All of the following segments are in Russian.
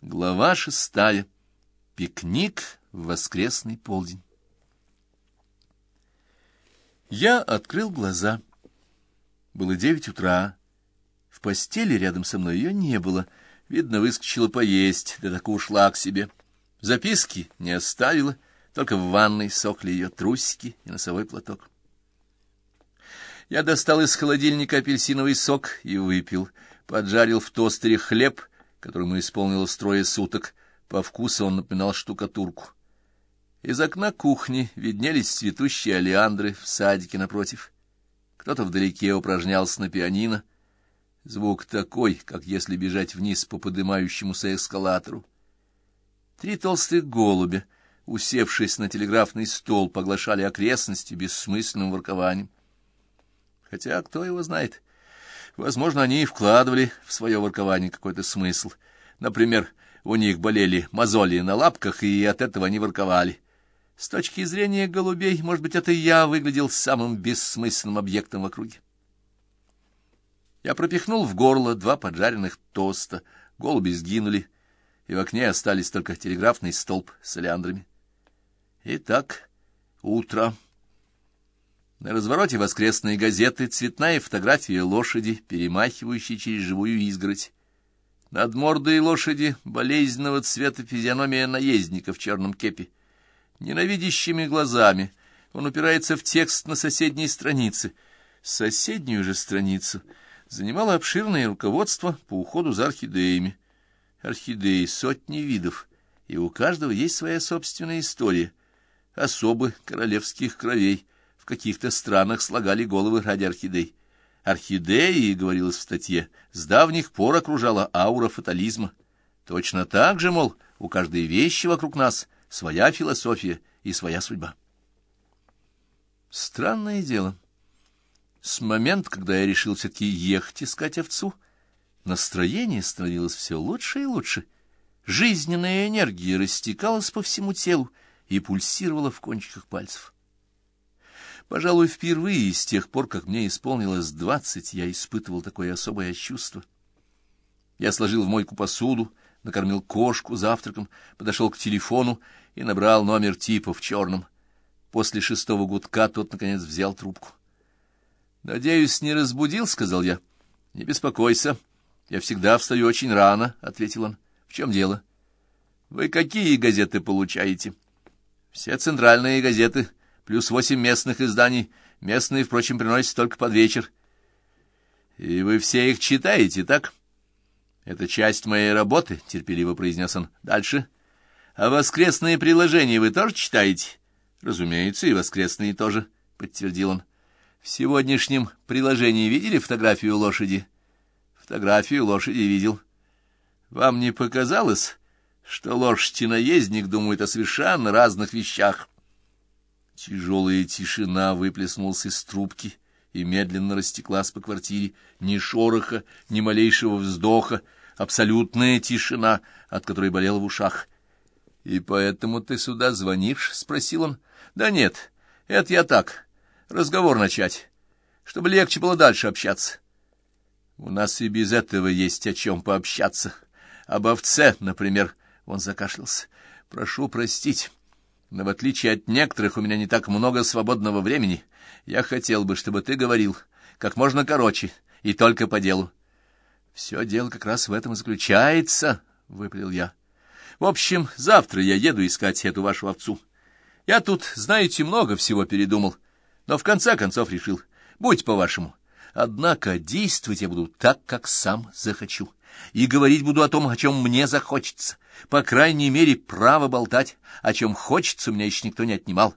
Глава шестая. Пикник в воскресный полдень. Я открыл глаза. Было девять утра. В постели рядом со мной ее не было. Видно, выскочила поесть, да так ушла к себе. Записки не оставила, только в ванной сохли ее трусики и носовой платок. Я достал из холодильника апельсиновый сок и выпил. Поджарил в тостере хлеб — которому исполнилось трое суток. По вкусу он напоминал штукатурку. Из окна кухни виднелись цветущие олеандры в садике напротив. Кто-то вдалеке упражнялся на пианино. Звук такой, как если бежать вниз по поднимающемуся эскалатору. Три толстых голубя, усевшись на телеграфный стол, поглощали окрестности бессмысленным воркованием. Хотя кто его знает, Возможно, они и вкладывали в свое воркование какой-то смысл. Например, у них болели мозоли на лапках, и от этого они ворковали. С точки зрения голубей, может быть, это я выглядел самым бессмысленным объектом в округе. Я пропихнул в горло два поджаренных тоста, голуби сгинули, и в окне остались только телеграфный столб с олеандрами. Итак, утро. На развороте воскресной газеты цветная фотография лошади, перемахивающей через живую изгородь. Над мордой лошади болезненного цвета физиономия наездника в черном кепе. Ненавидящими глазами он упирается в текст на соседней странице. Соседнюю же страницу занимало обширное руководство по уходу за орхидеями. Орхидеи сотни видов, и у каждого есть своя собственная история. Особы королевских кровей — каких-то странах слагали головы ради орхидей. Орхидеи, говорилось в статье, с давних пор окружала аура фатализма. Точно так же, мол, у каждой вещи вокруг нас своя философия и своя судьба. Странное дело. С момента, когда я решил все-таки ехать искать овцу, настроение становилось все лучше и лучше. Жизненная энергия растекалась по всему телу и пульсировала в кончиках пальцев. Пожалуй, впервые с тех пор, как мне исполнилось двадцать, я испытывал такое особое чувство. Я сложил в мойку посуду, накормил кошку завтраком, подошел к телефону и набрал номер типа в черном. После шестого гудка тот, наконец, взял трубку. «Надеюсь, не разбудил?» — сказал я. «Не беспокойся. Я всегда встаю очень рано», — ответил он. «В чем дело?» «Вы какие газеты получаете?» «Все центральные газеты» плюс восемь местных изданий. Местные, впрочем, приносят только под вечер. И вы все их читаете, так? Это часть моей работы, — терпеливо произнес он. Дальше. А воскресные приложения вы тоже читаете? Разумеется, и воскресные тоже, — подтвердил он. В сегодняшнем приложении видели фотографию лошади? Фотографию лошади видел. Вам не показалось, что лошадь и наездник думают о совершенно разных вещах? — Тяжелая тишина выплеснулась из трубки и медленно растеклась по квартире. Ни шороха, ни малейшего вздоха, абсолютная тишина, от которой болела в ушах. — И поэтому ты сюда звонишь? — спросил он. — Да нет, это я так, разговор начать, чтобы легче было дальше общаться. У нас и без этого есть о чем пообщаться. Об овце, например, он закашлялся. Прошу простить. Но в отличие от некоторых у меня не так много свободного времени. Я хотел бы, чтобы ты говорил как можно короче и только по делу. Все дело как раз в этом и заключается, — выпалил я. В общем, завтра я еду искать эту вашу овцу. Я тут, знаете, много всего передумал, но в конце концов решил, будь по-вашему. Однако действовать я буду так, как сам захочу и говорить буду о том, о чем мне захочется. По крайней мере, право болтать, о чем хочется, у меня еще никто не отнимал.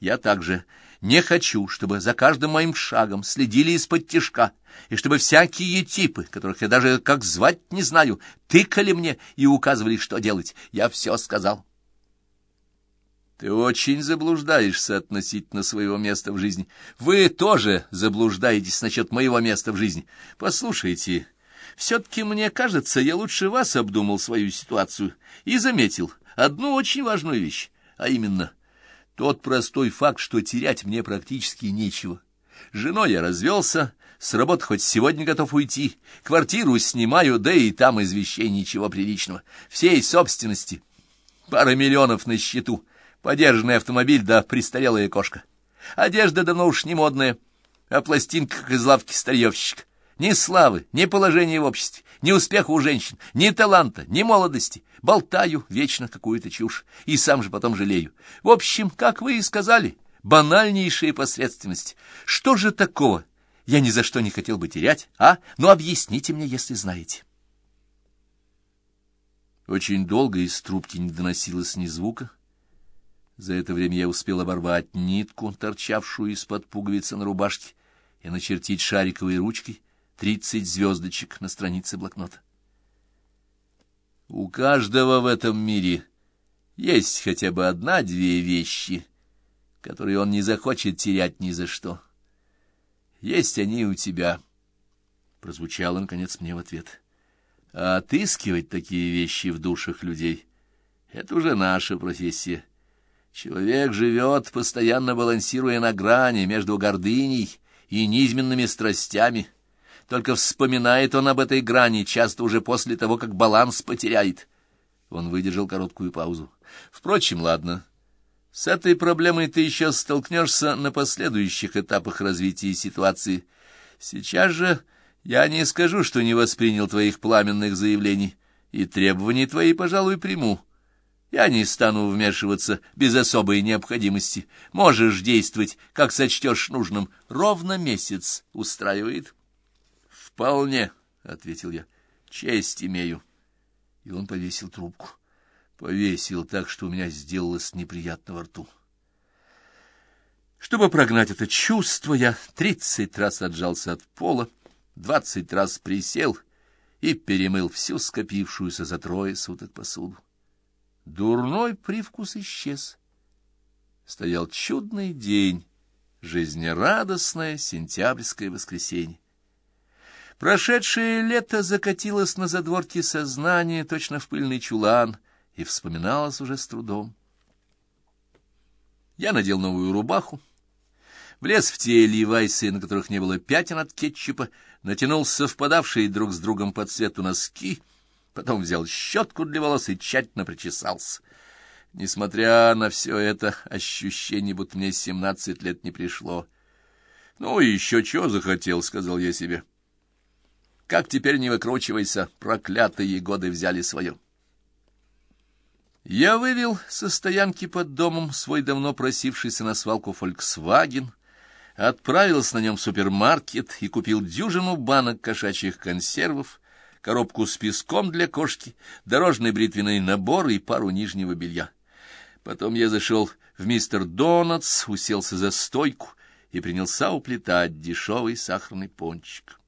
Я также не хочу, чтобы за каждым моим шагом следили из-под тишка, и чтобы всякие типы, которых я даже как звать не знаю, тыкали мне и указывали, что делать. Я все сказал. Ты очень заблуждаешься относительно своего места в жизни. Вы тоже заблуждаетесь насчет моего места в жизни. Послушайте, все-таки, мне кажется, я лучше вас обдумал свою ситуацию и заметил одну очень важную вещь, а именно тот простой факт, что терять мне практически нечего. Женой я развелся, С работы хоть сегодня готов уйти. Квартиру снимаю, да и там из вещей ничего приличного. Всей собственности. Пара миллионов на счету. Подержанный автомобиль да престарелая кошка. Одежда давно уж не модная, а пластинка из лавки старьевщик. Ни славы, ни положения в обществе, ни успеха у женщин, ни таланта, ни молодости. Болтаю вечно какую-то чушь, и сам же потом жалею. В общем, как вы и сказали, банальнейшая посредственность. Что же такого я ни за что не хотел бы терять, а? Ну, объясните мне, если знаете. Очень долго из трубки не доносилось ни звука. За это время я успел оборвать нитку, торчавшую из-под пуговицы на рубашке, и начертить шариковой ручкой тридцать звездочек на странице блокнота. У каждого в этом мире есть хотя бы одна-две вещи, которые он не захочет терять ни за что. Есть они у тебя. Прозвучало, наконец, мне в ответ. А отыскивать такие вещи в душах людей — это уже наша профессия. Человек живет, постоянно балансируя на грани между гордыней и низменными страстями. Только вспоминает он об этой грани, часто уже после того, как баланс потеряет. Он выдержал короткую паузу. Впрочем, ладно. С этой проблемой ты еще столкнешься на последующих этапах развития ситуации. Сейчас же я не скажу, что не воспринял твоих пламенных заявлений, и требований твои, пожалуй, приму. Я не стану вмешиваться без особой необходимости. Можешь действовать, как сочтешь нужным. Ровно месяц устраивает. — Вполне, — ответил я. — Честь имею. И он повесил трубку. Повесил так, что у меня сделалось неприятно во рту. Чтобы прогнать это чувство, я тридцать раз отжался от пола, двадцать раз присел и перемыл всю скопившуюся за трое суток посуду. Дурной привкус исчез. Стоял чудный день, жизнерадостное сентябрьское воскресенье. Прошедшее лето закатилось на задворке сознания, точно в пыльный чулан, и вспоминалось уже с трудом. Я надел новую рубаху, влез в те левайсы, на которых не было пятен от кетчупа, натянул совпадавшие друг с другом по цвету носки — потом взял щетку для волос и тщательно причесался. Несмотря на все это, ощущение, будто мне семнадцать лет не пришло. «Ну, еще чего захотел», — сказал я себе. «Как теперь не выкручивайся, проклятые годы взяли свое». Я вывел со стоянки под домом свой давно просившийся на свалку «Фольксваген», отправился на нем в супермаркет и купил дюжину банок кошачьих консервов, коробку с песком для кошки, дорожный бритвенный набор и пару нижнего белья. Потом я зашел в мистер Донатс, уселся за стойку и принялся уплетать дешевый сахарный пончик.